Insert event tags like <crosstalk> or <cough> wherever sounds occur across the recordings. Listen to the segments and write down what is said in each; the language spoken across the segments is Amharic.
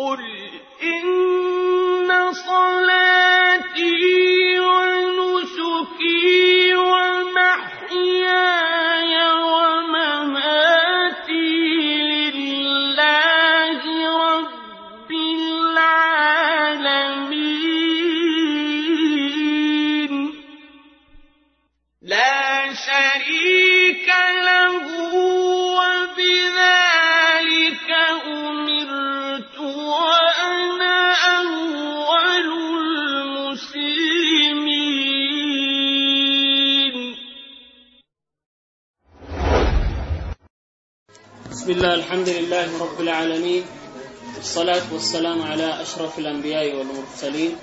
قل إن الحمد لله رب العالمين والصلاة والسلام على أشرف الأنبياء والمرسلين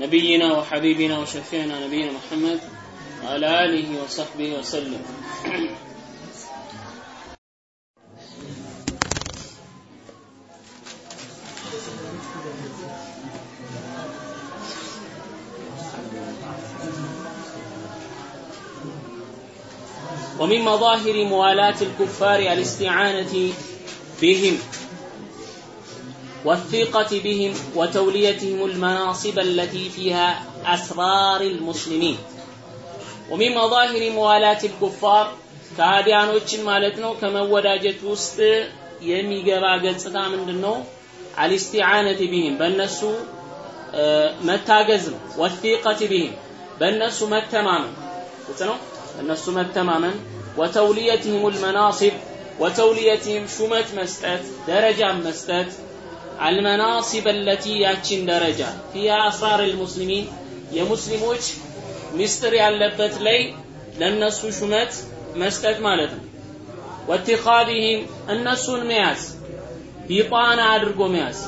نبينا وحبيبنا وشفيعنا نبينا محمد وعلى آله وصحبه وسلم. ومن مظاهر موالاة الكفار الاستعانة بهم والثقة بهم وتوليتهم المناصب التي فيها أسرار المسلمين ومن مظاهر موالاة الكفار ከሃዲያኖችን ማለት ነው ከመወዳጀት ውስጥ የሚገባ ገጽታ ምንድን ነው አልስቲዓነት ቢህም በእነሱ መታገዝ ነው ወፊቀት ቢህም በእነሱ መተማመን ግልጽ ነው በእነሱ መተማመን ወተውልየትህም ልመናሲብ ወተውልየትህም ሹመት መስጠት ደረጃ መስጠት አልመናሲብ አለቲ ያቺን ደረጃ ፊያ አስራር ልሙስሊሚን የሙስሊሞች ምስጢር ያለበት ላይ ለነሱ ሹመት መስጠት ማለት ነው። ወትኻቢህም እነሱን መያዝ ቢጣና አድርጎ መያዝ።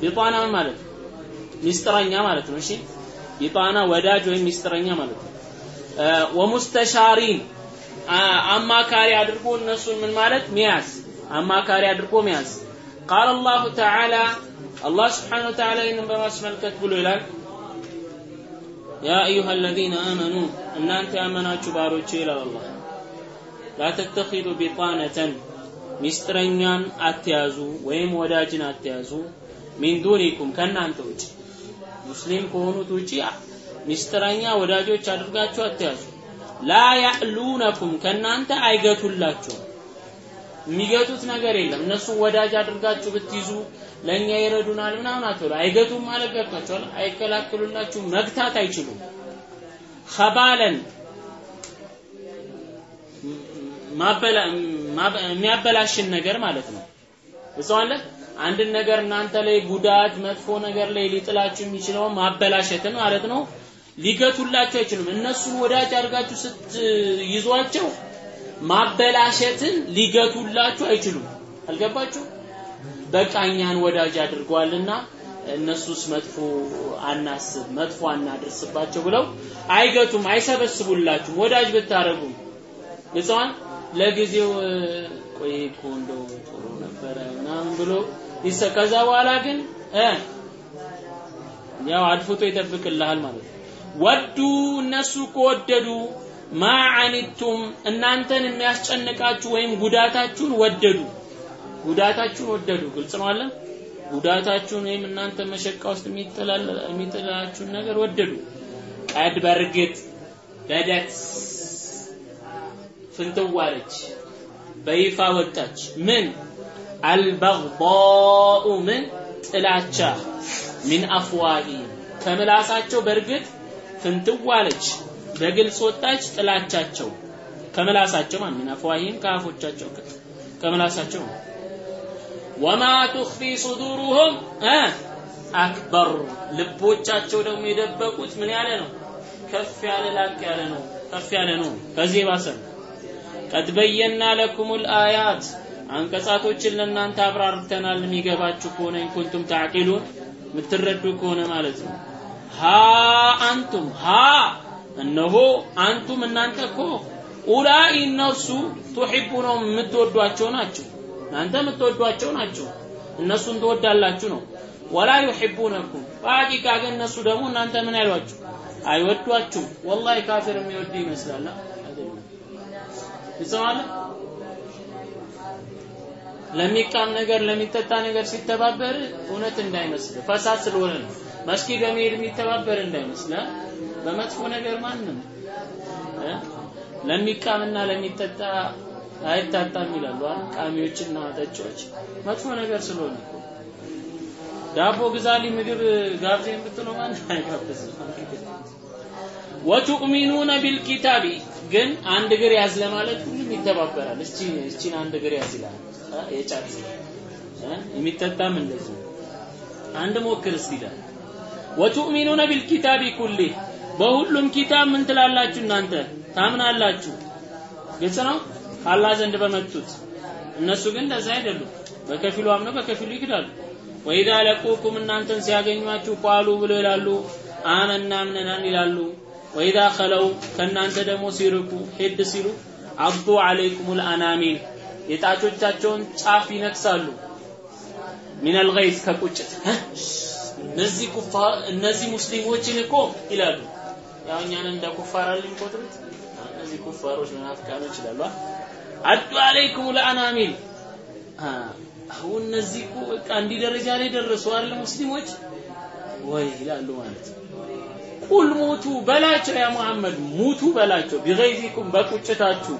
ቢጣና ማለት ነው? ሚስጥረኛ ማለት ነው። እሺ ቢጣና ወዳጅ ወይም ሚስጥረኛ ማለት ነው። ወሙስተሻሪን አማካሪ አድርጎ እነሱን ምን ማለት? መያዝ። አማካሪ አድርጎ መያዝ። ቃል አላሁ ተዓላ አላህ ስብሓነሁ ወተዓላ ይህንን በማስመልከት ብሎ ይላል ያ አዩሃ አለዚነ አመኑ እናንተ ያመናችሁ ባሮቼ ይላል አላህ። ላ ተተኪዱ ቢጣነተን ሚስጥረኛን አትያዙ ወይም ወዳጅን አትያዙ ሚን ዱኒኩም ከእናንተ ውጭ ሙስሊም ከሆኑት ውጭ ሚስጥረኛ ወዳጆች አድርጋችሁ አትያዙ ላ ያዕሉነኩም ከእናንተ አይገቱላችሁም። የሚገቱት ነገር የለም። እነሱን ወዳጅ አድርጋችሁ ብትይዙ ለእኛ ይረዱናል ምናምን አትበሉ። አይገቱም ማለት ገብቷቸዋል። አይከላከሉላችሁም መግታት አይችሉም። ከባለን የሚያበላሽን ነገር ማለት ነው። እዛዋለ አንድን ነገር እናንተ ላይ ጉዳት መጥፎ ነገር ላይ ሊጥላችሁ የሚችለው ማበላሸትን ማለት ነው ሊገቱላችሁ አይችሉም። እነሱን ወዳጅ አድርጋችሁ ስትይዟቸው ማበላሸትን ሊገቱላችሁ አይችሉም። አልገባችሁ? በቃ እኛን ወዳጅ አድርገዋልና እነሱስ መጥፎ አናስብ መጥፎ አናድርስባቸው ብለው አይገቱም አይሰበስቡላችሁም። ወዳጅ ብታረጉም ግጽዋን ለጊዜው ቆይ እኮ እንደው ጥሩ ነበረ ምናምን ብሎ ከዛ በኋላ ግን ያው አድፍጦ ይጠብቅልሃል ማለት ነው ወዱ እነሱ ከወደዱ ማዓኒቱም እናንተን የሚያስጨንቃችሁ ወይም ጉዳታችሁን ወደዱ። ጉዳታችሁን ወደዱ። ግልጽ ነው አለ ጉዳታችሁን ወይም እናንተ መሸቃ ውስጥ የሚጥላችሁን ነገር ወደዱ። ቀድ በርግጥ በደት ፍንትዋለች። በይፋ ወጣች። ምን? አልበግዳኡ ምን? ጥላቻ። ሚን አፍዋሂ። ከምላሳቸው በእርግጥ ፍንትዋለች በግልጽ ወጣች። ጥላቻቸው ከምላሳቸው ማለት ሚን አፍዋሂም ከአፎቻቸው ከምላሳቸው ወማ ቱኽፊ ሱዱሩሁም? አክበር ልቦቻቸው ደግሞ የደበቁት ምን ያለ ነው? ከፍ ያለ ላቅ ያለ ነው። ከፍ ያለ ነው። ከዚህ ባሰ ቀድ በየና ለኩም ልአያት አንቀጻቶችን ለእናንተ አብራርተናል። የሚገባችሁ ከሆነ ኢንኩንቱም ታዕቂሉን የምትረዱ ከሆነ ማለት ነው ሀ አንቱም ሀ እነሆ አንቱም እናንተ እኮ ኡላይ እነሱ ቱሒቡነው የምትወዷቸው ናቸው። እናንተ የምትወዷቸው ናቸው። እነሱን ትወዳላችሁ ነው። ወላ ዩሒቡነኩም በሐቂቃ ግን እነሱ ደግሞ እናንተ ምን አይሏችሁ? አይወዷችሁም። ወላሂ ካፊር የሚወድ ይመስላል። ይሰማል? ለሚቃም ነገር ለሚጠጣ ነገር ሲተባበር እውነት እንዳይመስል ፈሳድ ስለሆነ ነው። መስጊድ በመሄድ የሚተባበር እንዳይመስል በመጥፎ ነገር ማንም? ለሚቃምና ለሚጠጣ አይታጣም ይላሉ። ቃሚዎችና ጠጪዎች መጥፎ ነገር ስለሆነ። ዳቦ ግዛልኝ ምግብ ጋብዘኝ ብትለው ማንም አይጋብዝም። ወቱእሚኑነ ቢልኪታቢ ግን አንድ እግር ያዝ ለማለት ሁሉም ይተባበራል። እስቺ እስቺን አንድ እግር ያዝ ይላል። የጫት የሚጠጣም እንደዚህ አንድ ሞክር እስቲ ይላል። ወቱእሚኑነ ቢልኪታቢ ኩሊ በሁሉም ኪታብ ምን ትላላችሁ እናንተ ታምናላችሁ። ግልጽ ነው ከአላህ ዘንድ በመጡት እነሱ ግን እንደዛ አይደሉም። በከፊሉ አምነው በከፊሉ ይክዳሉ። ወኢዛ ለቁኩም እናንተን ሲያገኟችሁ ቃሉ ብሎ ይላሉ አመና አምነናል ይላሉ። ወኢዛ ኸለው ከእናንተ ደግሞ ሲርቁ ሄድ ሲሉ አብዱ አለይኩሙል አናሚል የጣቶቻቸውን ጫፍ ይነክሳሉ። ሚነል ገይዝ ከቁጭት እነዚህ ኩፋር እነዚህ ሙስሊሞችን እኮ ይላሉ። ያው እኛን እንደ ኩፋር አለ የሚቆጥሩት? እነዚህ ኩፋሮች መናፍቃኖች ይላሉ። አዱ አለይኩሙል አናሚል አሁን እነዚህ እኮ በቃ እንዲህ ደረጃ ላይ ደረሱ አይደል ሙስሊሞች? ወይ ይላሉ ማለት ቁል ሙቱ በላቸው ያ ሙሐመድ ሙቱ በላቸው። ቢገይዚኩም በቁጭታችሁ።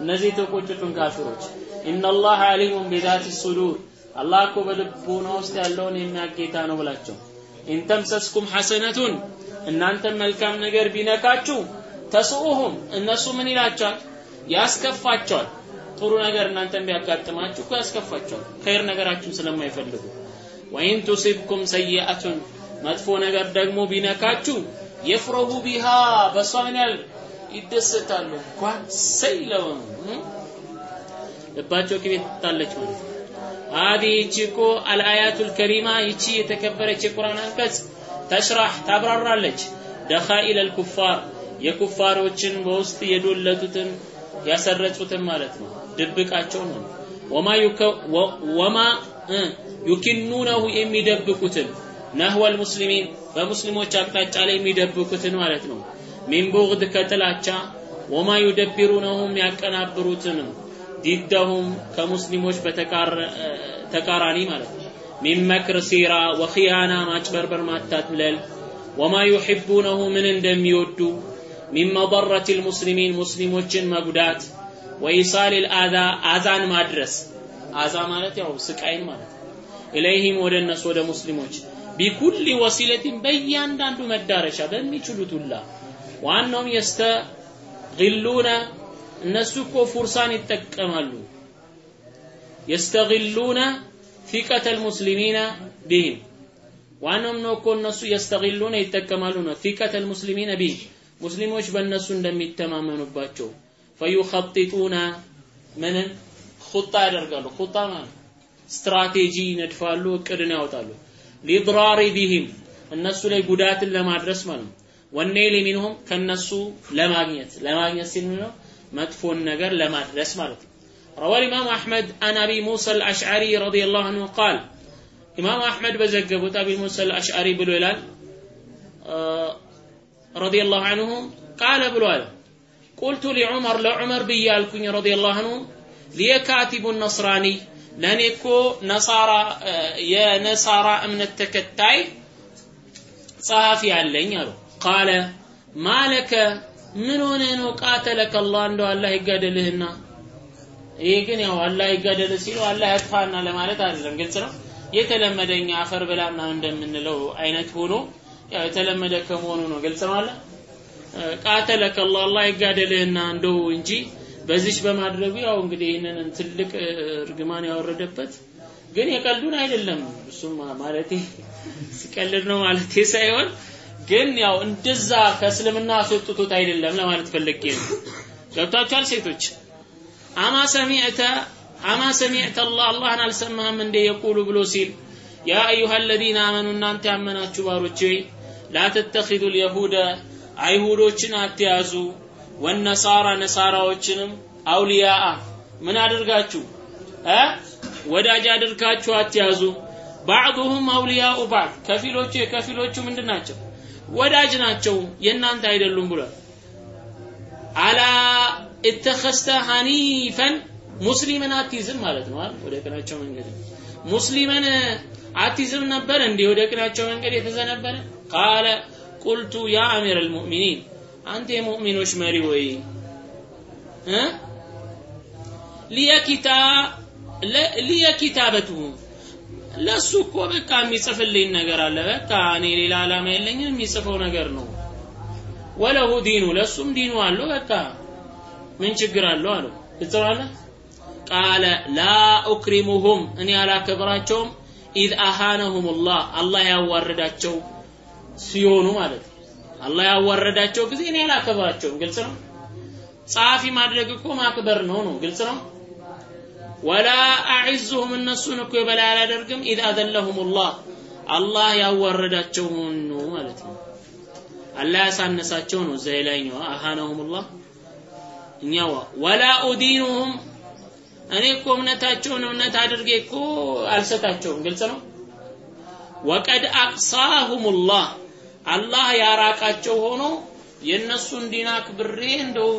እነዚህ የተቆጩትን ካፊሮች። ኢነላህ አሊሙን ቢዛቲ ሱዱር አላህ እኮ በልቦና ውስጥ ያለውን የሚያጌታ ነው ብላቸው። ኢንተምሰስኩም ሐሰነቱን እናንተም መልካም ነገር ቢነካችሁ ተስኡሁም እነሱ ምን ይላቸዋል? ያስከፋቸዋል። ጥሩ ነገር እናንተን ቢያጋጥማችሁ እኮ ያስከፋቸዋል። ኸይር ነገራችሁን ስለማይፈልጉ። ወይን ቱሲብኩም ሰይአቱን መጥፎ ነገር ደግሞ ቢነካችሁ የፍረሁ ቢሃ በእሷ ምን ያህል ይደሰታሉ? እንኳን ሰይለው ልባቸው ቅቤት ትታለች ማለት ነው هذه ይቺ እኮ አልአያቱል ከሪማ ይቺ የተከበረች የቁርአን አንቀጽ ተሽራህ ታብራራለች ደኻኢል አልኩፋር የኩፋሮችን በውስጥ የዶለቱትን ያሰረጹትን ማለት ነው ድብቃቸውን ነው ወማ ወማ ዩኪኑነሁ የሚደብቁትን ነህወል ሙስሊሚን በሙስሊሞች አቅጣጫ ላይ የሚደብቁትን ማለት ነው ሚን ቡግድ ከጥላቻ ወማ ዩደቢሩነሁ የሚያቀናብሩትንም ዲደሁም ከሙስሊሞች በተቃራኒ ማለት ነው። ሚን መክር ሲራ ወኺያና ማጭበርበር ማታለል ወማ ዩሒቡነሁ ምን እንደሚወዱ ሚን መضረት ልሙስሊሚን ሙስሊሞችን መጉዳት ወኢሳል ልአዛ አዛን ማድረስ። አዛ ማለት ያው ስቃይን ማለት ኢለይህም ወደ እነሱ ወደ ሙስሊሞች ቢኩል ወሲለትን በእያንዳንዱ መዳረሻ በሚችሉት ሁላ ዋናውም የስተግሉነ እነሱ እኮ ፉርሳን ይጠቀማሉ። የስተግሉነ ፊቀተ ልሙስሊሚና ቢህም ዋናውም ነው እኮ እነሱ የስተግሉነ ይጠቀማሉ ነው። ፊቀተ ልሙስሊሚነ ቢህም ሙስሊሞች በእነሱ እንደሚተማመኑባቸው። ፈዩኸጢጡነ ምንን? ኹጣ ያደርጋሉ። ኹጣ ማለት ስትራቴጂ ይነድፋሉ እቅድን ያወጣሉ። ሊድራሪ ቢህም እነሱ ላይ ጉዳትን ለማድረስ ማለት ነው። ወኔል ሚንሁም ከነሱ ለማግኘት። ለማግኘት ሲል ነው መጥፎን ነገር ለማድረስ ማለት ነው روى الإمام أحمد عن أبي موسى الأشعري رضي الله عنه قال إمام أحمد بزقبت أبي موسى الأشعري بلولال آه رضي الله عنه قال بلوال قلت لعمر لعمر بيالكني رضي الله عنه لي كاتب النصراني ለእኔ እኮ ነሳራ የነሳራ እምነት ተከታይ ጸሐፊ አለኝ አሉ ቃለ ማለከ ምን ሆነ ነው? ቃተለከ አላህ እንደው አላህ ይጋደልህና። ይሄ ግን ያው አላህ ይጋደልህ ሲሉ አላህ ያጥፋና ለማለት አይደለም። ግልጽ ነው? የተለመደኛ አፈር ብላና እንደምንለው አይነት ሆኖ ያው የተለመደ ከመሆኑ ነው። ግልጽ ነው አለ ቃተለከ አላህ አላህ ይጋደልህና እንደው እንጂ በዚች በማድረጉ ያው እንግዲህ ይህንን ትልቅ እርግማን ያወረደበት ግን የቀልዱን አይደለም። እሱም ማለቴ <laughs> ሲቀልድ ነው ማለቴ ሳይሆን ግን ያው እንደዛ ከእስልምና አስወጥቶት አይደለም ለማለት ፈልጌ ነው። ገብታችኋል ሴቶች? አማ ሰሚዕተ አማ ሰሚዕተ አላህ አላህን አልሰማህም እንዴ የቁሉ ብሎ ሲል ያ አዩሃ አለዚነ አመኑ እናንተ ያመናችሁ ባሮች ሆይ ላ ተተኪዙ ልየሁደ አይሁዶችን አትያዙ። ወነሳራ ነሳራዎችንም አውሊያአ ምን አድርጋችሁ? ወዳጅ አድርጋችሁ አትያዙ። ባዕዱሁም አውሊያኡ ባዕድ። ከፊሎቹ የከፊሎቹ ምንድን ናቸው ወዳጅ ናቸው የእናንተ አይደሉም ብሏል። አላ እተኸስተ ሐኒፈን ሙስሊምን አትይዝም ማለት ነው አይደል? ወደ ቅናቸው መንገድ። ሙስሊምን አትይዝም ነበር እንዴ? ወደ ቅናቸው መንገድ የተዘነበለ ቃለ ቁልቱ ያ አሚር አልሙእሚኒን አንተ የሙእሚኖች መሪ ወይ? ሊየኪታ ሊየኪታበቱሁ ለሱ እኮ በቃ የሚጽፍልኝ ነገር አለ። በቃ እኔ ሌላ ዓላማ የለኝም የሚጽፈው ነገር ነው። ወለሁ ዲኑ ለሱም ዲኑ አለው። በቃ ምን ችግር አለው አለው። ትጽፋለህ ቃለ ላ ኡክሪሙሁም እኔ አላከብራቸውም إذ أهانهم الله አላህ ያዋረዳቸው ሲሆኑ ማለት ነው። አላህ ያዋረዳቸው ጊዜ እኔ አላከብራቸውም ግልጽ ነው። ጸሐፊ ማድረግ እኮ ማክበር ነው ነው ግልጽ ነው ولا أعزهم እነሱን እኮ የበላይ አላደርግም إذ أذلهم الله። አላህ ያዋረዳቸው ነው ማለት ነው። አላህ ያሳነሳቸው ነው። እዛ የላይኛው أهانهم الله። እኛዋ ولا أدنيهم። እኔ እኮ እምነታቸውን እምነት አድርጌ እኮ አልሰጣቸውም። ግልጽ ነው? ወቀድ አቅሳሁም ላህ። አላህ ያራቃቸው ሆኖ የእነሱን ዲን አክብሬ እንደው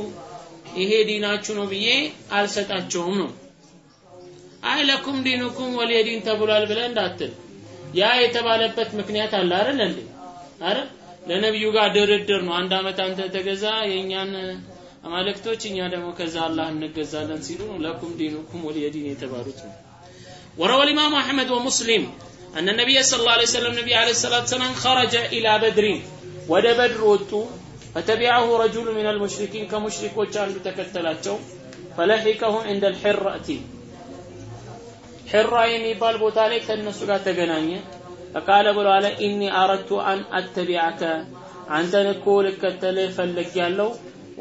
ይሄ ዲናችሁ ነው ብዬ አልሰጣቸውም ነው አይ ለኩም ዲኑኩም ወሊየ ተብሏል ብለ እንዳትል። ያ የተባለበት ምክንያት አለ አይደል እንዴ? አረ ለነብዩ ጋር ድርድር ነው። አንድ አመት አንተ ተገዛ የኛን አማልክቶች፣ እኛ ደግሞ ከዛ አላህ እንገዛለን ሲሉ ለኩም ዲኑኩም ወሊየ የተባሉት ነው። ወረወል ኢማሙ አሕመድ ወሙስሊም أن النبي صلى الله عليه وسلم النبي عليه الصلاة والسلام خرج إلى بدر ودى بدر وتو فتبعه رجل من المشركين كمشرك وجعل تكتلاتهم فلحقه عند الحرة ሒራ የሚባል ቦታ ላይ ከእነሱ ጋር ተገናኘ። ፈቃለ ብሎ አለ ኢኒ አረድቱ አን አተቢዐከ አንተን እኮ ልከተልህ ፈለግ ያለው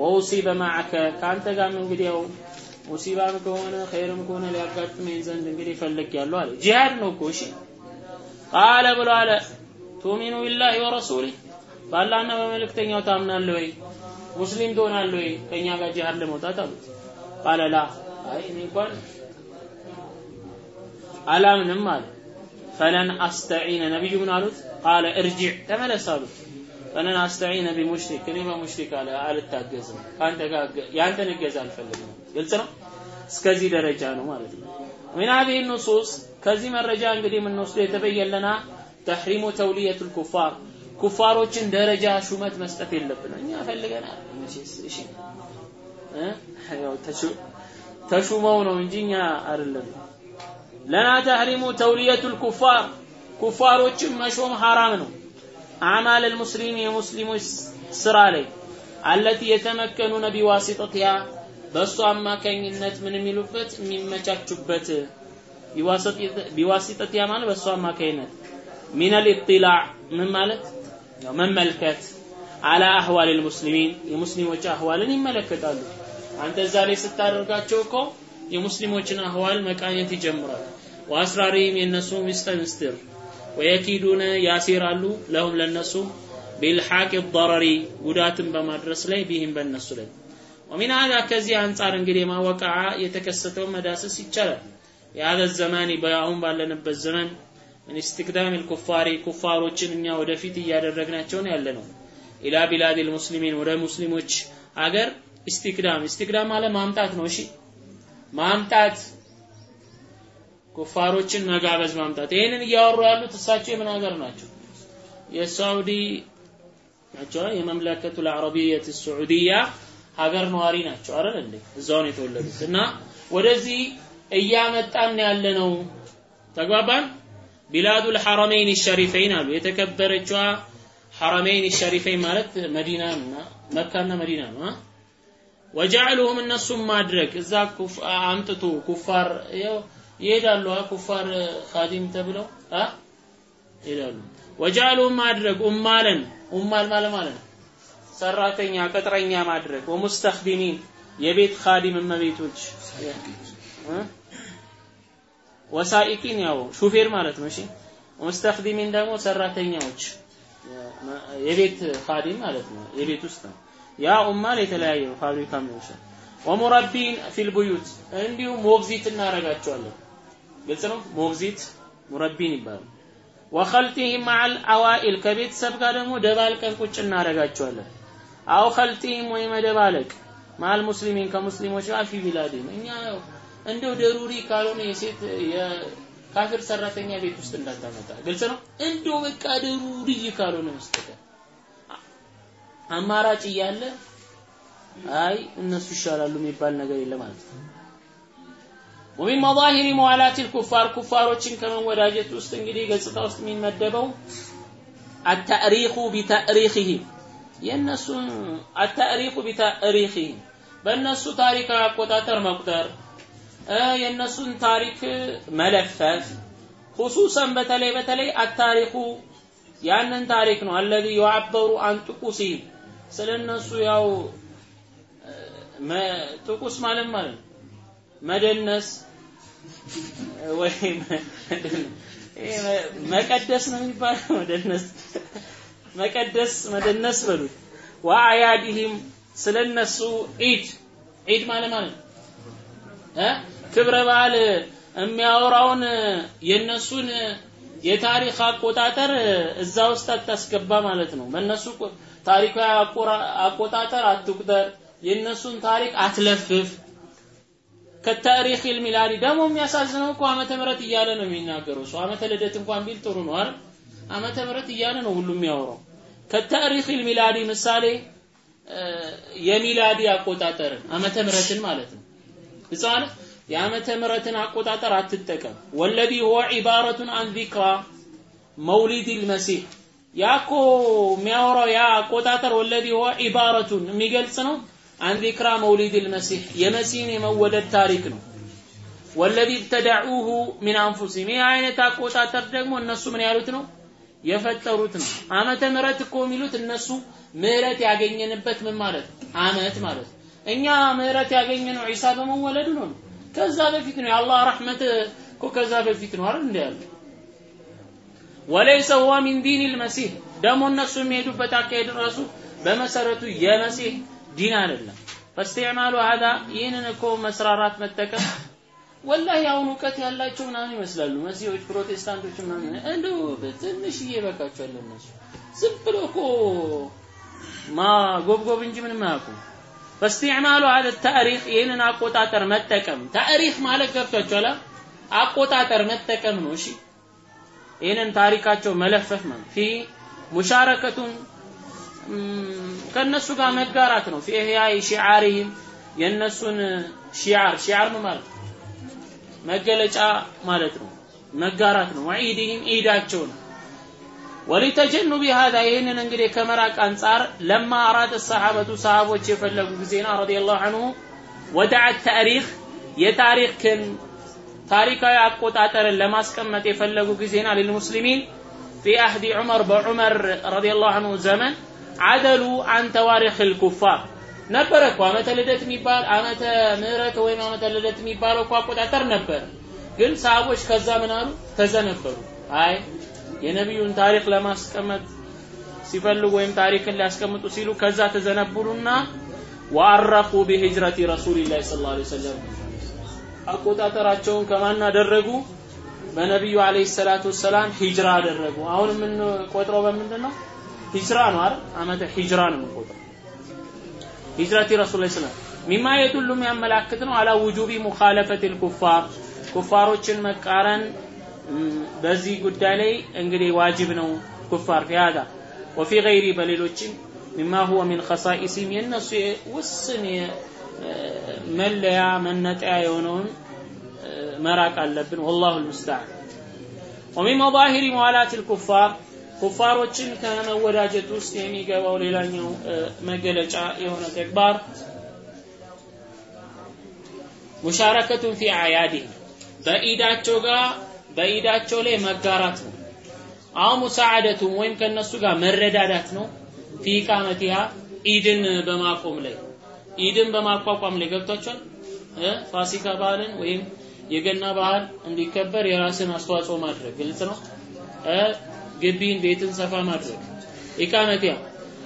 وأصيب معك ከአንተ ጋርም እንግዲህ ያው ሙሲባም ከሆነ ኸይርም ከሆነ ሊያጋጥመኝ ዘንድ እንግዲህ ፈለግ ያለው አለ። ጂሃድ ነው እኮ እሺ። قال ብሎ አለ تؤمن بالله ورسوله በአላህና በመልእክተኛው ታምናለህ ወይ? ሙስሊም ትሆናለህ ወይ? ከእኛ ጋር ጂሃድ ለመውጣት አሉት። قال لا አይ እኔ እንኳን አላምንም አለ። ፈለን አስተዒነ ነቢዩ ምን አሉት? ቃለ እርጂዕ ተመለስ አሉት። ፈለን አስተዒነ ቢሙሽሪክ እኔ በሙሽሪክ አለ አልታገዝም። ያንተን እገዛ አልፈልግም። ግልጽ ነው? እስከዚህ ደረጃ ነው ማለት ነው። ሚን ሀዚህ ኑሱስ? ከዚህ መረጃ እንግዲህ የምንወስደው የተበየለና ተሕሪሙ ተውልየቱ ልኩፋር ኩፋሮችን ደረጃ ሹመት መስጠት የለብን እኛ ፈልገናል። ተሹመው ነው እንጂ እኛ አይደለም ለና ተሕሪሙ ተውልየቱ ልኩፋር ኩፋሮችን መሾም ሐራም ነው። አዕማል ልሙስሊም የሙስሊሞች ስራ ላይ አለቲ የተመከኑነ ቢዋሲጠትያ በእሱ አማካኝነት ምን የሚሉበት? የሚመቻቹበት ቢዋሲጠትያ ማለት በእሱ አማካኝነት። ሚነል ኢጥላዕ ምን ማለት? መመልከት። አላ አህዋል ልሙስሊሚን የሙስሊሞች አህዋልን ይመለከታሉ። አንተ እዛ ላይ ስታደርጋቸው እኮ የሙስሊሞችን አህዋል መቃኘት ይጀምራል። ወአስራሪም የነሱ ሚስጥር ምስጢር። ወየኪዱነ ያሴራሉ ለሁም ለነሱ ቢልሐቅ ضرሪ ጉዳትን በማድረስ ላይ ቢህም በእነሱ ላይ። ወሚን ሀዛ ከዚህ አንጻር እንግዲህ ማወቃዓ የተከሰተው መዳሰስ ይቻላል። የሀዘ ዘማኒ በአሁን ባለንበት ዘመን ምን ኢስቲክዳም ልኩፋሪ ኩፋሮችን እኛ ወደፊት እያደረግናቸው ነው ያለ ነው። ኢላ ቢላድ ልሙስሊሚን ወደ ሙስሊሞች አገር ኢስቲክዳም ኢስቲክዳም ማለት ማምጣት ነው። እሺ ማምጣት ኩፋሮችን መጋበዝ ማምጣት። ይህንን እያወሩ ያሉት እሳቸው የምን ሀገር ናቸው? የሳውዲ ናቸው። የመምለከቱ ልአረቢየት ስዑዲያ ሀገር ነዋሪ ናቸው አይደል እንዴ? እዛው ነው የተወለዱት እና ወደዚህ እያመጣን ያለ ነው ተግባባን? ቢላዱል ሐረመይን ሸሪፈይን አሉ። የተከበረችዋ ሐረመይን ሸሪፈይን ማለት መዲናና መካና መዲና ነው ወጀዕሉሁም እነሱም ማድረግ። እዛ አምጥቶ ኩፋር ይሄዳሉ። ኩፋር ኻዲም ተብለው ይሄዳሉ። ወጀዕሉሁም ማድረግ ኡማለን ኡማል ማለት ማለት ሰራተኛ ቅጥረኛ ማድረግ። ወሙስተኽዲሚን የቤት ኻዲም እመቤቶች። وسائقين ያው ሹፌር ማለት ነው። እሺ። مستخدمين ደግሞ ሰራተኛዎች። የቤት خادم ማለት ነው። የቤት ውስጥ ነው ያ عمال የተለያየ ነው ፋብሪካም ነው ይችላል ومربين في ال እንዲሁም ሞግዚት እናረጋቸዋለን ግልጽ ነው? ሞግዚት مربين ይባላል። وخلطهم مع العوائل ከቤተሰብ ጋር ደግሞ ደባልቀን ቁጭ እናረጋቸዋለን أو خلطهم ወይ መደባለቅ مع المسلمين ከሙስሊሞች ጋር في እኛ እንደው ደሩሪ ካልሆነ የሴት የካፊር ሰራተኛ ቤት ውስጥ እንዳታመጣ። ግልጽ ነው? እንደው በቃ ደሩሪ ካልሆነ በስተቀር አማራጭ እያለ አይ እነሱ ይሻላሉ የሚባል ነገር የለም ማለት ነው ومن مظاهر موالات الكفار ኩፋሮችን ከመወዳጀት ውስጥ እንግዲህ ገጽታ ውስጥ የሚመደበው التأريخ بتأريخهم የነሱን التأريخ بتأريخهم በእነሱ ታሪካዊ አቆጣጠር መቁጠር የእነሱን ታሪክ መለፈፍ ሁሱሰን በተለይ በተለይ አታሪኩ ያንን ታሪክ ነው አለዚ ዩዓበሩ አን ጥቁሲህም ስለ እነሱ ያው ጥቁስ ማለት ማለት ነው? መደነስ መቀደስ ነው የሚባለው መደነስ። መቀደስ መደነስ በሉት። ወአያዲህም ስለነሱ ዒድ ዒድ ማለት ማለት እ ክብረ በዓል የሚያወራውን የነሱን የታሪክ አቆጣጠር እዛ ውስጥ አታስገባ ማለት ነው። በእነሱ ታሪካዊ አቆጣጠር አትቁጠር፣ የነሱን ታሪክ አትለፍፍ። ከታሪክ ሚላዲ ደግሞ የሚያሳዝነው እኮ ዓመተ ምህረት እያለ ነው የሚናገረው። እሱ ዓመተ ልደት እንኳን ቢል ጥሩ ነው አይደል? ዓመተ ምህረት እያለ ነው ሁሉም የሚያወራው። ከታሪክ ሚላዲ ምሳሌ የሚላዲ አቆጣጠርን ዓመተ ምህረትን ማለት ነው። ህፃን የዓመተ ምህረትን አቆጣጠር አትጠቀም። ወለዚ ሁወ ዒባረቱን አን ዚክራ መውሊድ ልመሲህ ያኮ የሚያወራው ያ አቆጣጠር ወለዚ ሁወ ዒባረቱን የሚገልጽ ነው። አን ዚክራ መውሊድ ልመሲህ የመሲህን የመወለድ ታሪክ ነው። ወለዚ ብተደዑሁ ሚን አንፉሲህም ይህ አይነት አቆጣጠር ደግሞ እነሱ ምን ያሉት ነው የፈጠሩት ነው። ዓመተ ምህረት እኮ የሚሉት እነሱ ምህረት ያገኘንበት ምን ማለት አመት ማለት እኛ ምህረት ያገኘነው ዒሳ በመወለዱ ነው። ከዛ በፊት ነው የአላህ ረሕመት እኮ ከዛ በፊት ነው አይደል እንዴ ያለው? ወለይሰ ሁወ ሚን ዲን ልመሲህ ደግሞ እነሱ የሚሄዱበት አካሄድ ራሱ በመሰረቱ የመሲህ ዲን አይደለም። ፈስትዕማሉ ሀዛ ይህንን እኮ መስራራት መጠቀም ወላሂ አሁን እውቀት ያላቸው ምናምን ይመስላሉ። መሲዎች ፕሮቴስታንቶች ምናምን እንደው ትንሽዬ ይበቃቸዋል እነሱ። ዝም ብሎ እኮ ማጎብጎብ እንጂ ምንም አያውቁም ፈስትዕማሉ ሀደ ታሪክ ይህንን አቆጣጠር መጠቀም። ታሪክ ማለት ገብቷቸዋል አቆጣጠር መጠቀም ነው። እሺ ይህንን ታሪካቸው መለፈፍ ነው። ፊ ሙሻረከቱን ከነሱ ጋር መጋራት ነው። ፊ ኢህያኢ ሺዓሪሂም ሺዓር ሺዓር ነው ማለት መገለጫ ማለት ነው። መጋራት ነው። ወዒድህም ኢዳቸው ነው ወሊተጀኑቢ ሀዛ ይህንን እንግዲህ ከመራቅ አንጻር ለማ አራደ ሰሓበቱ ሰሃቦች የፈለጉ ጊዜና ረዲየላሁ አንሁ ወደዐ ታሪክ የታሪክን ታሪካዊ አቆጣጠርን ለማስቀመጥ የፈለጉ ጊዜና ሊልሙስሊሚን ፊ አህዲ ዑመር በዑመር ረዲየላሁ አንሁ ዘመን አደሉ አን ተዋሪክ ልኩፋር ነበረ እኮ ዓመተ ልደት የሚባል ዓመተ ምህረት ወይም ዓመተ ልደት የሚባለው እኮ አቆጣጠር ነበር። ግን ሰሃቦች ከዛ ምን አሉ? ተዘነበሉ። አይ የነቢዩን ታሪክ ለማስቀመጥ ሲፈልጉ ወይም ታሪክን ሊያስቀምጡ ሲሉ ከዛ ተዘነብሉና ወአረፉ ቢሂጅረቲ ረሱሊላህ ሰለላሁ ዐለይሂ ወሰለም አቆጣጠራቸውን ከማን አደረጉ? በነቢዩ አለይሂ ሰላቱ ወሰላም ሂጅራ አደረጉ። አሁን የምንቆጥረው በምንድን ነው? ሂጅራ ነው አይደል? ዓመተ ሂጅራ ነው የምንቆጥረው። ሂጅረቲ ላ ስለም ሚማ የዱሉ የሚያመላክት ነው አላ ውጁቢ ሙኻለፈት ልኩፋር ኩፋሮችን መቃረን በዚህ ጉዳይ ላይ እንግዲህ ዋጅብ ነው ኩፋር ፊሃዳ ወፊ ገይሪ በሌሎችም ሚማ ሁወ ሚን ኸሳኢሲም የእነሱ ውስን መለያ መነጠያ የሆነውን መራቅ አለብን። ወላሁ ልሙስተዓን ወሚን መዛሂሪ መዋላት ልኩፋር ኩፋሮችን ከመወዳጀት ውስጥ የሚገባው ሌላኛው መገለጫ የሆነ ተግባር ሙሻረከቱን ፊ አያዲህ በኢዳቸው ጋር በኢዳቸው ላይ መጋራት ነው። አው ሙሳዓደቱም ወይም ከነሱ ጋር መረዳዳት ነው። ፊ ቃመቲሃ ኢድን በማቆም ላይ ኢድን በማቋቋም ላይ ገብቷቸዋል። ፋሲካ በዓልን ወይም የገና ባህል እንዲከበር የራስን አስተዋጽኦ ማድረግ ግልጽ ነው። ግቢን ቤትን ሰፋ ማድረግ ኢቃመቲያ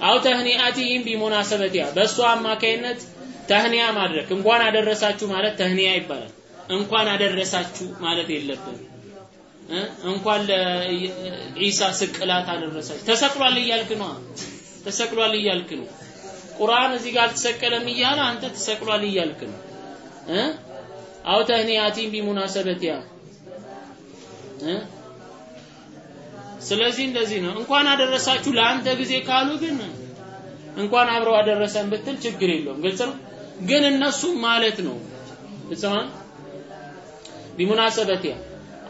አው ተህኒአቲሂም ቢሙናሰበቲያ በእሱ አማካይነት ተህኒያ ማድረግ እንኳን አደረሳችሁ ማለት ተህኒያ ይባላል። እንኳን አደረሳችሁ ማለት የለብን። እንኳን ለኢሳ ስቅላት አደረሳችሁ ተሰቅሏል እያልክ ነው። ተሰቅሏል እያልክ ነው። ቁርአን እዚህ ጋር አልተሰቀለም እያለ አንተ ተሰቅሏል እያልክ ነው። አው ተህኒያቲን ቢሙናሰበቲያ ስለዚህ እንደዚህ ነው። እንኳን አደረሳችሁ ለአንተ ጊዜ ካሉ ግን እንኳን አብረው አደረሰን ብትል ችግር የለውም። ግልጽ ነው። ግን እነሱ ማለት ነው ግልጽ ነው። ቢሙናሰበቲያ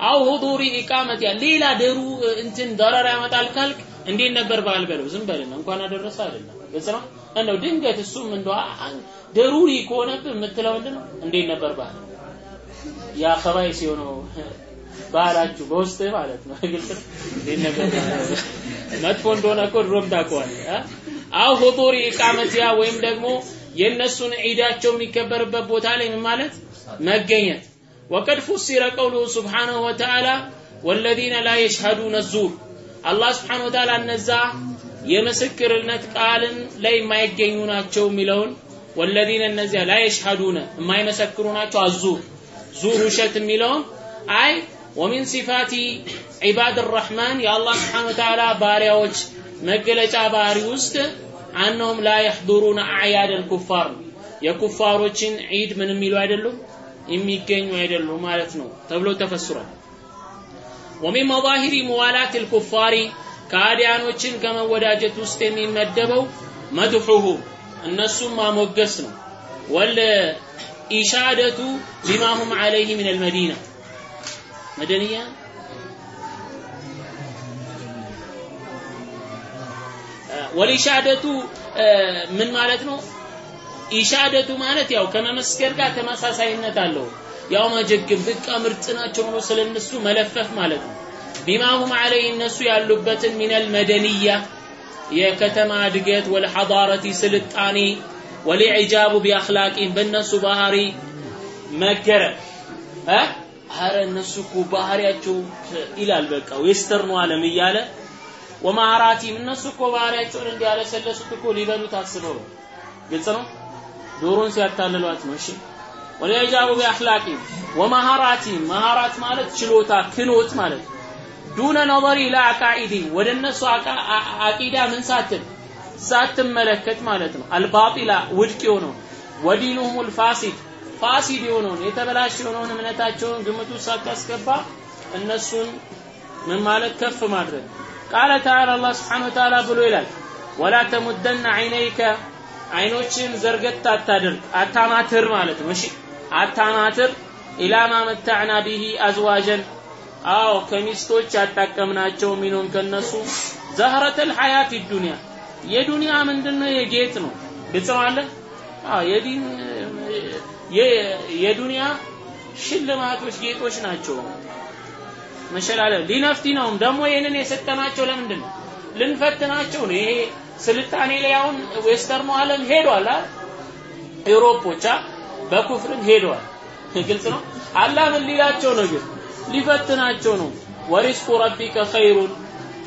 አው ሁዱሪ ኢቃመቲያ ሌላ ደሩ እንትን ደረር ያመጣል ካልክ እንዴት ነበር ባህል በለው ዝም በልና እንኳን አደረሰ አይደለም ግልጽ ነው። እንደው ድንገት እሱም እንደው ደሩሪ ከሆነብህ የምትለው ምንድን ነው? እንዴት ነበር ባህል ያ ከባይ ሲሆነው ባህላችሁ በውስጥ ማለት ነው። ግልጽ ነው። እንዴት ነበር መጥፎ እንደሆነ እኮ ድሮም ታውቀዋለህ። አው ሁዱሪ ኢቃመቲያ ወይም ደግሞ የእነሱን ዒዳቸው የሚከበርበት ቦታ ላይ ምን ማለት መገኘት ወቀድ ፉሲረ ቀውሉሁ ስብሓነሁ ወተዓላ ወለዚነ ላ የሽሀዱነ ዙር አላህ ስብሓን ወተዓላ እነዛ የምስክርነት ቃልን ላይ የማይገኙ ናቸው የሚለውን ወለዚነ እነዚያ ላ የሽሀዱነ የማይመሰክሩ ናቸው። አዙር ዙር ውሸት የሚለውን አይ ወሚን ሲፋቲ ዒባድ ረሕማን የአላህ ስብሓን ወተዓላ ባሪያዎች መገለጫ ባህሪ ውስጥ አነሁም ላ የሕዱሩነ አዕያድ አልኩፋር የኩፋሮችን ዒድ ምን የሚሉ አይደሉም። የሚገኙ አይደሉም ማለት ነው ተብሎ ተፈስሯል። ወሚን መዛሂሪ ሙዋላት ልኩፋሪ ከአዲያኖችን ከመወዳጀት ውስጥ የሚመደበው መድሑሁ እነሱም ማሞገስ ነው። ወል ኢሻደቱ ቢማ ሁም ዓለይህ ምን አልመዲና መደንያ ወልኢሻደቱ ምን ማለት ነው ኢሻደቱ ማለት ያው ከመመስከር ጋር ተመሳሳይነት አለው። ያው መጀግም በቃ ምርጥ ናቸው ብሎ ስለነሱ መለፈፍ ማለት ነው። ቢማሁም አለይ እነሱ ያሉበትን ሚነል መደንያ የከተማ እድገት ወልሐዳረቲ ስልጣኔ ወሊዕጃቡ ቢአኽላቂን በእነሱ ባህሪ መገረም እ አረ እነሱ እኮ ባህሪያቸው ይላል በቃ ዌስተርኑ ዓለም እያለ ወማራቲም እነሱ እኮ ባህሪያቸውን እንዲያለሰለሱት እኮ ሊበሉት አስበው ግልጽ ነው ዶሮን ሲያታልሏት ነው። እሺ። ወለጃቡ ቢአኽላቂ ወመሃራቲ መሃራት ማለት ችሎታ ክኖት ማለት ዱነ ነظሪ ኢላ አቃኢዲ ወደ እነሱ አቂዳ ምን ሳትል? ሳትመለከት ማለት ነው። አልባጢላ ውድቅ የሆነው ወዲኑሁም ልፋሲድ ፋሲድ የሆነውን የተበላሽ የሆነውን እምነታቸውን ግምቱ ሳታስገባ እነሱን ምን ማለት? ከፍ ማድረግ። ቃለ ተዓላ አላህ ስብሓን ወተዓላ ብሎ ይላል ወላ ተሙደና ዐይነይከ አይኖችን ዘርገት አታድርግ። አታማትር ማለት ነው። እሺ አታማትር። ኢላማ መታዕና ቢሂ አዝዋጀን። አዎ ከሚስቶች ያጣቀምናቸው ሚኖን ከነሱ ዘህረተል ሐያት ዱንያ። የዱንያ ምንድነው? የጌጥ ነው። ግልጽ አዎ የዲን የዱንያ ሽልማቶች ጌጦች ናቸው። መሸላለ ሊነፍቲነውም ደግሞ ይህንን የሰጠናቸው ለምንድን ነው? ልንፈትናቸው ነው። ይሄ ስልጣኔ ላይ አሁን ዌስተርኑ ዓለም ሄዷል ኤውሮፖቻ በኩፍርም ሄደዋል ግልጽ ነው። አላህ ምን ሊላቸው ነው ግን? ሊፈትናቸው ነው። ወሪስኩ ረቢከ ኸይሩን።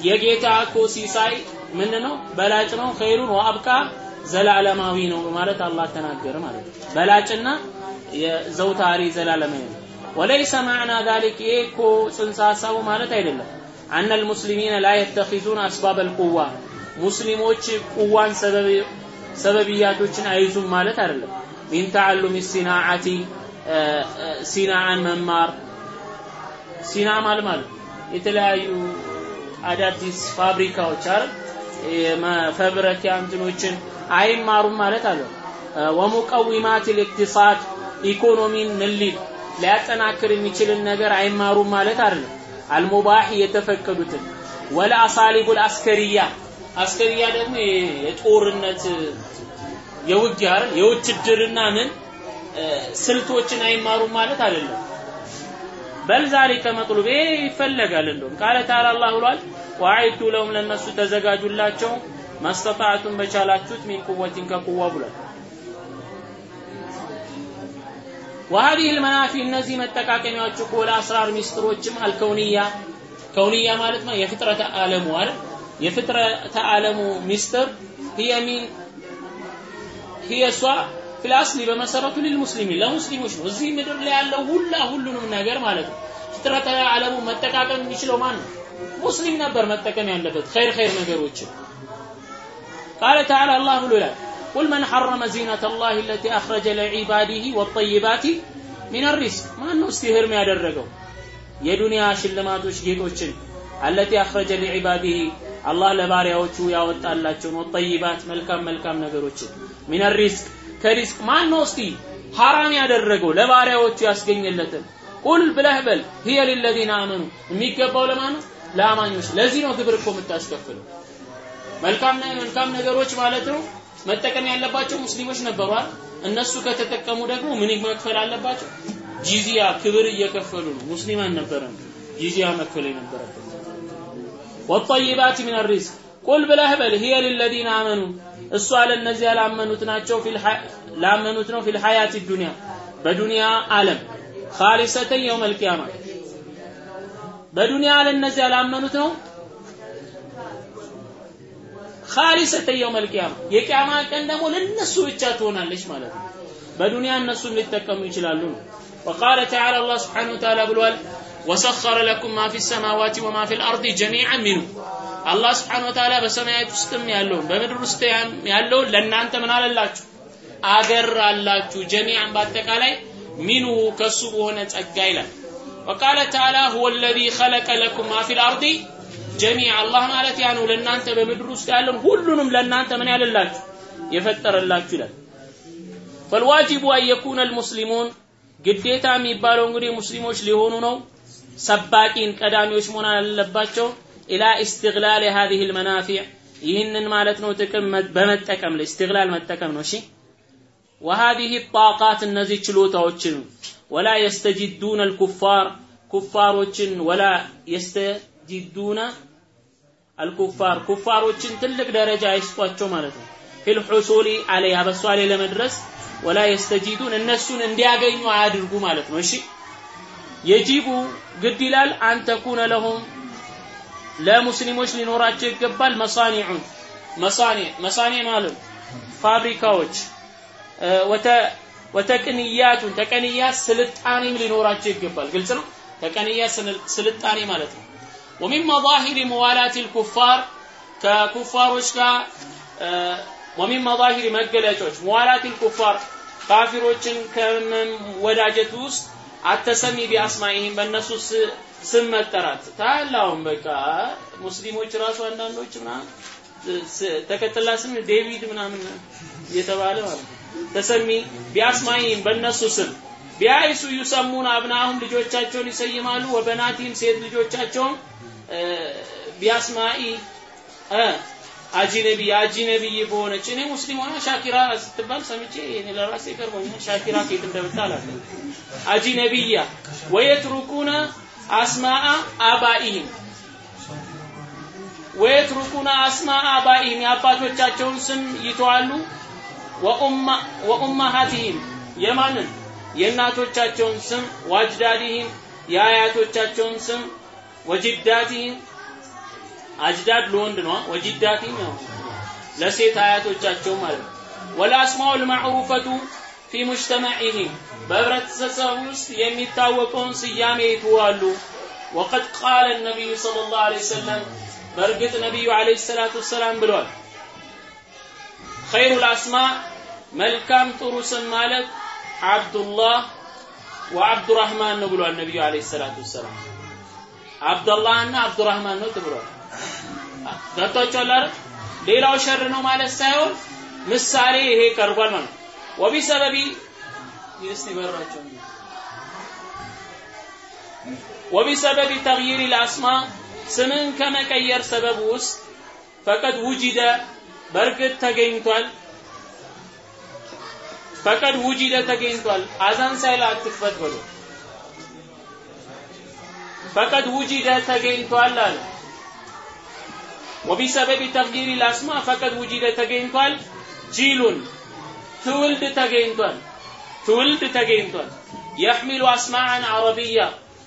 የጌታ እኮ ሲሳይ ምን ነው? በላጭ ነው። ኸይሩን ወአብቃ ዘላለማዊ ነው ማለት አላህ ተናገረ ማለት ነው። በላጭና የዘውታሪ ዘላለማዊ ነው። ወለይሰ ማዕና ዛሊክ። ይሄ እኮ ጽንሰ ሀሳቡ ማለት አይደለም። አነ ልሙስሊሚነ ላ የተኪዙን አስባብ አልቁዋ ሙስሊሞች ቁዋን ሰበብያቶችን አይዙም ማለት አይደለም። ሚን ተዓሉም ሲናዓቲ ሲናዓን መማር ሲና ማለት ማለት የተለያዩ አዳዲስ ፋብሪካዎች አይደል? መፈብረኪያ እንትኖችን አይማሩም ማለት አለ ወሙቀዊማት ልእቅቲሳድ ኢኮኖሚን ምሊል ሊያጠናክር የሚችልን ነገር አይማሩም ማለት አይደለም። አልሙባህ የተፈቀዱትን ወላ አሳሊቡል አስከሪያ አስከሪያ ደግሞ የጦርነት የውጊያ አይደል የውትድርና ምን ስልቶችን አይማሩም ማለት አይደለም በል ዛሊከ መጥሉብ ይሄ ይፈለጋል እንደውም ቃለ ተዓላ አላህ ብሏል ወአይቱ ለሁም ለነሱ ተዘጋጁላቸው ማስተጣዕቱን በቻላችሁት ሚን ቁወቲን ከቁዋ ብሏል وهذه المنافي እነዚህ መጠቃቀሚያዎች እኮ ለአስራር ሚስጥሮችም አልከውንያ ከውንያ ማለት ነው የፍጥረተ ዓለሙ አይደል የፍጥረተ ዓለሙ ሚስጥር هي من هي እሷ ፊልአስሊ በመሰረቱ ሊልሙስሊሚን ለሙስሊሞች ነው እዚህ ምድር ላይ ያለው ሁላ ሁሉንም ነገር ማለት ነው ፍጥረተ ዓለሙ መጠቃቀም የሚችለው ማን ነው ሙስሊም ነበር መጠቀም ያለበት ኸይር ኸይር ነገሮችን ቃለ ተዓላ አላህ ብሎ ይላል قل من حرم زينة الله التي أخرج لعباده والطيبات من الرزق ማን ነው እስቲ ህርም ያደረገው የዱንያ ሽልማቶች ጌጦችን አለቲ አኽረጀ ሊዒባዲሂ አላህ ለባሪያዎቹ ያወጣላቸውን ወጠይባት መልካም መልካም ነገሮችን። ሚነ ሪዝቅ ከሪዝቅ ማን ነው እስቲ ሐራም ያደረገው ለባሪያዎቹ ያስገኘለትን? ቁል ብለህ በል ሂየ ሊለዚነ አመኑ። የሚገባው ለማን ነው? ለአማኞች። ለዚህ ነው ግብር እኮ የምታስከፍለው። መልካም መልካም ነገሮች ማለት ነው። መጠቀም ያለባቸው ሙስሊሞች ነበሩ እነሱ ከተጠቀሙ ደግሞ ምን መክፈል አለባቸው? ጂዚያ ክብር እየከፈሉ ነው። ሙስሊም አልነበረም። ጂዚያ መክፈል የነበረበት ወጠይባት ምን ሪዝቅ ቁል ብለህ በል ሂየ ሊለዚነ አመኑ እሷ ለእነዚያ ላመኑት ናቸው ላመኑት ነው ፊል ሐያት ዱንያ በዱንያ ዓለም ካሊሰተን የውመል ቂያማ በዱንያ ለእነዚያ ላመኑት ነው ካሊሰተ የውመል ቂያማ የቂያማ ቀን ደግሞ ለነሱ ብቻ ትሆናለች ማለት ነው በዱንያ እነሱም ሊጠቀሙ ይችላሉ ነው وقال تعالى الله سبحانه وتعالى ብሏል ወሰኸረ ለኩም ማ ፊ ሰማዋቲ ወማ ፊ ልአርድ ጀሚዐን ሚኑ። አላህ ስብሓን ወተዓላ በሰማያት ውስጥም ያለውን በምድር ውስጥ ያለውን ለእናንተ ምን አለላችሁ? አገር አላችሁ ጀሚዐን በአጠቃላይ ሚኑ ከሱ በሆነ ጸጋ ይላል። ወቃለ ተዓላ ሁወ ለዚ ኸለቀ ለኩም ማ ፊ ልአርድ ጀሚዕ አላህ ማለት ያ ነው ለእናንተ በምድር ውስጥ ያለውን ሁሉንም ለእናንተ ምን ያለላችሁ? የፈጠረላችሁ ይላል። ፈልዋጅቡ አን የኩነ ልሙስሊሙን። ግዴታ የሚባለው እንግዲህ ሙስሊሞች ሊሆኑ ነው። ሰባቂን ቀዳሚዎች መሆን አለባቸው ኢላ ኢስትግላል هذه المنافع ይህንን ማለት ነው ጥቅም በመጠቀም ላይ ኢስትግላል መጠቀም ነው እሺ وهذه الطاقات እነዚህ ችሎታዎችን ولا يستجدون الكفار ኩፋሮችን ولا يستجدون الكفار ኩፋሮችን ትልቅ ደረጃ አይስጧቸው ማለት ነው ፊል ሑሱሊ አለይሃ በሷ ላይ ለመድረስ ወላ የስተጂዱን እነሱን እንዲያገኙ አያድርጉ ማለት ነው እሺ የጂቡ ግድ ይላል አንተኩነ ለሁም ለሙስሊሞች ሊኖራቸው ይገባል። መሳኒዑን መሳኒዕ መሳኒዕ ማለት ፋብሪካዎች ወተቅንያቱን ተቀንያት ስልጣኔም ሊኖራቸው ይገባል። ግልጽ ነው? ተቀንያት ስልጣኔ ማለት ነው። ومن مظاهر موالاة الكفار ከኩፋሮች ጋር ወሚን መዛሂር መገለጫዎች መዋላት ልኩፋር ካፊሮችን ከመወዳጀት ውስጥ አተሰሚ ቢአስማኢህም በእነሱ ስም መጠራት። ታላውን በቃ ሙስሊሞች ራሱ አንዳንዶች ምናምን ተከትላ ስም ዴቪድ ምናምን እየተባለ ማለት ተሰሚ ቢአስማኢህም በእነሱ ስም ቢያይሱ ዩሰሙን አብናሁም ልጆቻቸውን ይሰይማሉ ወበናቲም ሴት ልጆቻቸውን ቢያስማኢ አጂነቢ አጂነቢይ በሆነች እኔ ሙስሊም ሆና ሻኪራ ስትባል ሰምቼ እኔ ለራሴ ገርሞኛል ሻኪራ ከየት እንደመጣ አላውቅም። አጂነቢያ ወየትሩኩነ አስማአ አባኢህም ወየትሩኩነ አስማአ አባኢህም የአባቶቻቸውን ስም ይተዋሉ። ወኡማሃቲህም የማንን? የእናቶቻቸውን ስም። ዋጅዳዲህም የአያቶቻቸውን ስም። ወጅዳቲህም አጅዳድ ለወንድ ነው ወጅዳቲም ነው። ለሴት አያቶቻቸው ማለት ነው። ወለአስማኡ ልማዕሩፈቱ ፊ ሙጅተማዒህም በህብረተሰብ ውስጥ የሚታወቀውን ስያሜ ይትዋሉ ወቀድ ቃለ ነቢዩ صለ ላሁ ዐለይሂ ወሰለም በእርግጥ ነቢዩ ዐለይሂ ሰላቱ ወሰላም ብለዋል ኸይሩ ልአስማ መልካም ጥሩ ስም ማለት አብዱላህ ወአብዱራህማን ነው ብሏል ነቢዩ ዐለይሂ ሰላቱ ወሰላም። አብዱላህና አብዱራህማን ነው ተብሏል ገብቷቸዋል አይደል ሌላው ሸር ነው ማለት ሳይሆን ምሳሌ ይሄ ቀርቧል ማለት ወቢሰበቢ እስቲ በራቸው። ወቢሰበቢ ተግይር ልአስማ ስምን ከመቀየር ሰበብ ውስጥ ፈቀድ ውጅደ በእርግጥ ተገኝቷል። ፈቀድ ውጅደ ተገኝቷል። አዛን ሳይል አትክፈት በሉ። ፈቀድ ውጅደ ተገኝቷል አለ وبسبب تغيير الأسماء فقد وجد ተገኝቷል። جيل ትውልድ ተገኝቷል። ትውልድ ተገኝቷል። يحمل أسماء عربية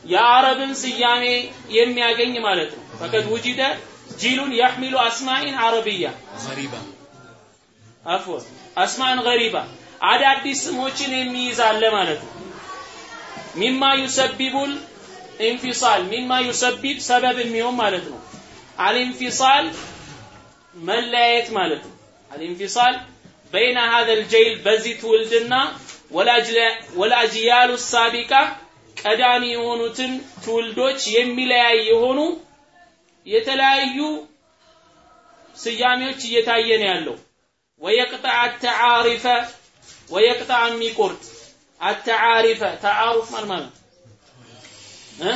የአረብን ስያሜ የሚያገኝ ማለት ነው። فقد وجد جيل يحمل أسماء عربية أو أسماء غريبة አዳዲስ ስሞችን የሚይዝ አለ ማለት ነው። مما يسبب ال ኢንፊሳል ሚማ ዩሰቢብ ሰበብ የሚሆን ማለት ነው። አልኢንፊሳል መለያየት ማለት ነው። አልኢንፊሳል በይነ ሀዘ ልጀይል በዚህ ትውልድና ወላጅያሉ ሳቢቃ ቀዳሚ የሆኑትን ትውልዶች የሚለያይ የሆኑ የተለያዩ ስያሜዎች እየታየ ነው ያለው። ወየቅጣዕ አተዓሪፈ ወየቅጣዕ የሚቆርጥ አተዓሪፈ ተዓሩፍ ማለት እ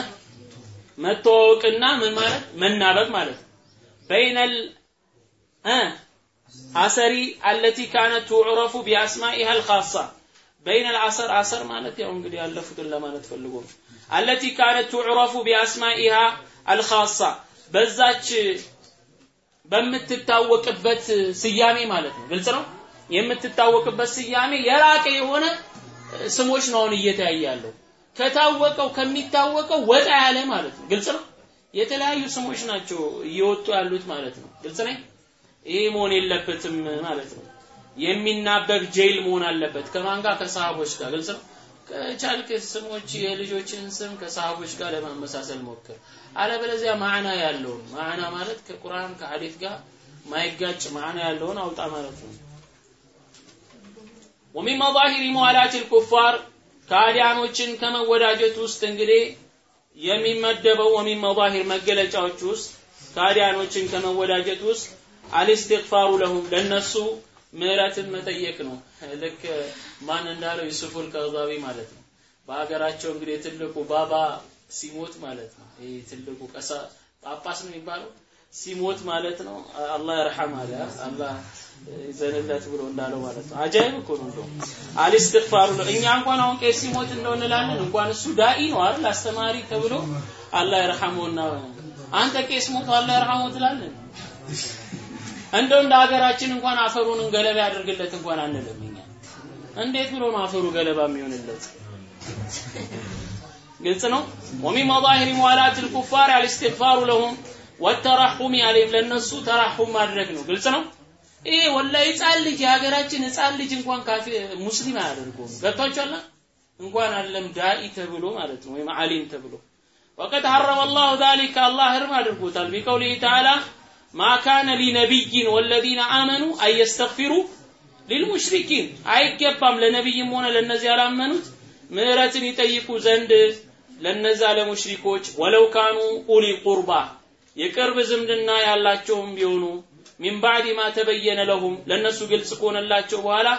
መተዋወቅና ምን ማለት መናበብ ማለት በይነል እ አሰሪ አለቲ ካነት ቱዕረፉ ቢአስማኢሃ አልኻሳ በይነ አልዓሰር አሰር ማለት ያው እንግዲህ ያለፉትን ለማለት ፈልጎ ነው። አለቲ ካነት ቱዕረፉ ቢአስማኢሃ አልኻሳ በዛች በምትታወቅበት ስያሜ ማለት ነው። ግልጽ ነው። የምትታወቅበት ስያሜ የራቀ የሆነ ስሞች ነው አሁን እየተያየ ከታወቀው ከሚታወቀው ወጣ ያለ ማለት ነው። ግልጽ ነው። የተለያዩ ስሞች ናቸው እየወጡ ያሉት ማለት ነው። ግልጽ ነው። ይሄ መሆን የለበትም ማለት ነው። የሚናበብ ጄል መሆን አለበት። ከማን ጋር? ከሰሃቦች ጋር። ግልጽ ነው። ከቻልክ ስሞች የልጆችን ስም ከሰሃቦች ጋር ለማመሳሰል ሞክር። አለበለዚያ ማዕና ያለውን ማዕና ማለት ከቁርአን ከሐዲስ ጋር ማይጋጭ ማዕና ያለውን አውጣ ማለት ነው። ወሚን መዛሂሪ ሙዋላት ልኩፋር ከአዲያኖችን ከመወዳጀት ውስጥ እንግዲህ የሚመደበው ወሚን መዛሂር መገለጫዎች ውስጥ ከአዲያኖችን ከመወዳጀት ውስጥ አልስትግፋሩ ለሁም ለነሱ ምህረትን መጠየቅ ነው። ልክ ማን እንዳለው ዩሱፉል ቀዛቢ ማለት ነው። በሀገራቸው እንግዲህ ትልቁ ባባ ሲሞት ማለት ነው። ይሄ ትልቁ ቀሳ ጳጳስ ነው የሚባለው ሲሞት ማለት ነው። አላህ ይርሐም አለ አላህ ይዘንለት ብሎ እንዳለው ማለት ነው። አጃይብ እኮ ነው እንደው አልስትግፋሩ እኛ እንኳን አሁን ቄስ ሲሞት እንደው እንላለን። እንኳን እሱ ዳኢ ነው አይደል አስተማሪ ተብሎ አላህ ይርሐመውና አንተ ቄስ ሞቶ አላህ ይርሐመው ትላለን። እንደው እንደ ሀገራችን እንኳን አፈሩን ገለባ ያደርግለት እንኳን አንልም እኛ። እንዴት ብሎ ነው አፈሩ ገለባ የሚሆንለት? ግልጽ ነው። ወሚን መዛሂሪ ሙዋላት ልኩፋር አልስትግፋሩ ለሁም ወተራሑሚ አለይም ለነሱ ተራሑም ማድረግ ነው። ግልጽ ነው። ይሄ ወላሂ ህፃን ልጅ የሀገራችን ህፃን ልጅ እንኳን ካፊ ሙስሊም አያደርገውም። ገብቷችኋል? እንኳን አለም ዳኢ ተብሎ ማለት ነው ወይም ዓሊም ተብሎ ወቀድ ሐረመ አላሁ ዛሊከ አላህ ህርም አድርጎታል ቢቀውሊሂ ተዓላ ማ ካነ ሊነቢይን ወለዚነ አመኑ አየስተግፊሩ ሊልሙሽሪኪን አይገባም ለነቢይም ሆነ ለነዚህ ያላመኑት ምህረትን ይጠይቁ ዘንድ ለነዛ ለሙሽሪኮች ወለው ካኑ ኡሊ ቁርባ የቅርብ ዝምድና ያላቸውም ቢሆኑ ሚን ባዕድ ማ ተበየነ ለሁም ለነሱ ግልጽ ከሆነላቸው በኋላ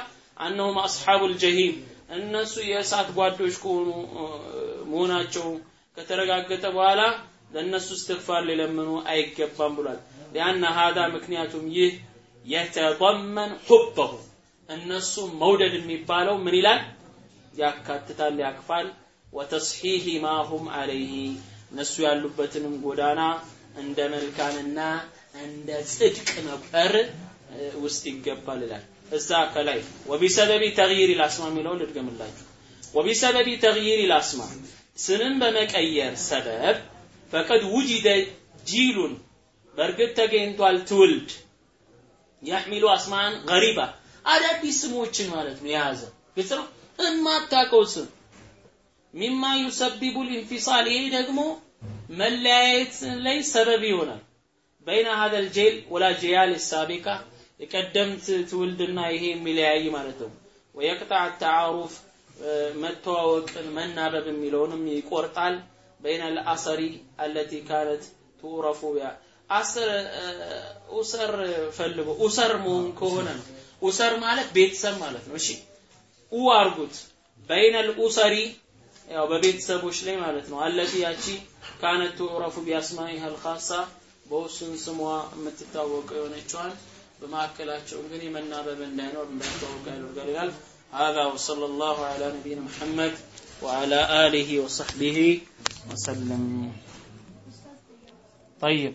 አነሁም አስሓቡል ጀሂም እነሱ የእሳት ጓዶች ከሆኑ መሆናቸው ከተረጋገጠ በኋላ ለእነሱ እስትግፋር ሊለምኑ አይገባም ብሏል። ሊአነ ሀዛ ምክንያቱም ይህ የተضመን ሑበሁ እነሱ መውደድ የሚባለው ምን ይላል ያካትታል ያቅፋል ወተስሒህ ማሁም አለይህ እነሱ ያሉበትንም ጎዳና እንደ መልካምና እንደ ጽድቅ መቁጠር ውስጥ ይገባል ይላል። እዛ ከላይ ወቢሰበቢ ተግይር ልአስማ የሚለውን ልድገምላችሁ። ወቢሰበቢ ተግይር ልአስማ ስምን በመቀየር ሰበብ ፈቀድ ውጅደ ጂሉን በእርግጥ ተገኝቷል ትውልድ። ያሕሚሉ አስማን ገሪባ አዳዲስ ስሞችን ማለት ነው የያዘ። ግልጽ ነው? እማታቀው ስም። ሚማ ዩሰቢቡ ልኢንፊሳል ይሄ ደግሞ መለያየት ላይ ሰበብ ይሆናል በይነ ሀደል ጄል ወላ ጀያል ሳቢቃ የቀደምት ትውልድና ይሄ የሚለያይ ማለት ነው። ወየቅጣዕ ተዓሩፍ መተዋወቅን መናበብ የሚለውንም ይቆርጣል። በይነ ልአሰሪ አለቲ ካነት ትዑረፉ ቢያ አስር ኡሰር ፈልጎ ኡሰር መሆን ከሆነ ነው። ኡሰር ማለት ቤተሰብ ማለት ነው። እሺ ኡ አርጉት። በይነል ኡሰሪ ያው በቤተሰቦች ላይ ማለት ነው። አለቲ ያቺ ካነት አልኻሳ በውስን ስሟ የምትታወቀው የሆነችዋን በመካከላቸው እንግዲህ መናበብ እንዳይኖር እንዳይታወቅ ያደርጋል ይላል هذا وصلى الله على نبينا محمد وعلى آله وصحبه وسلم طيب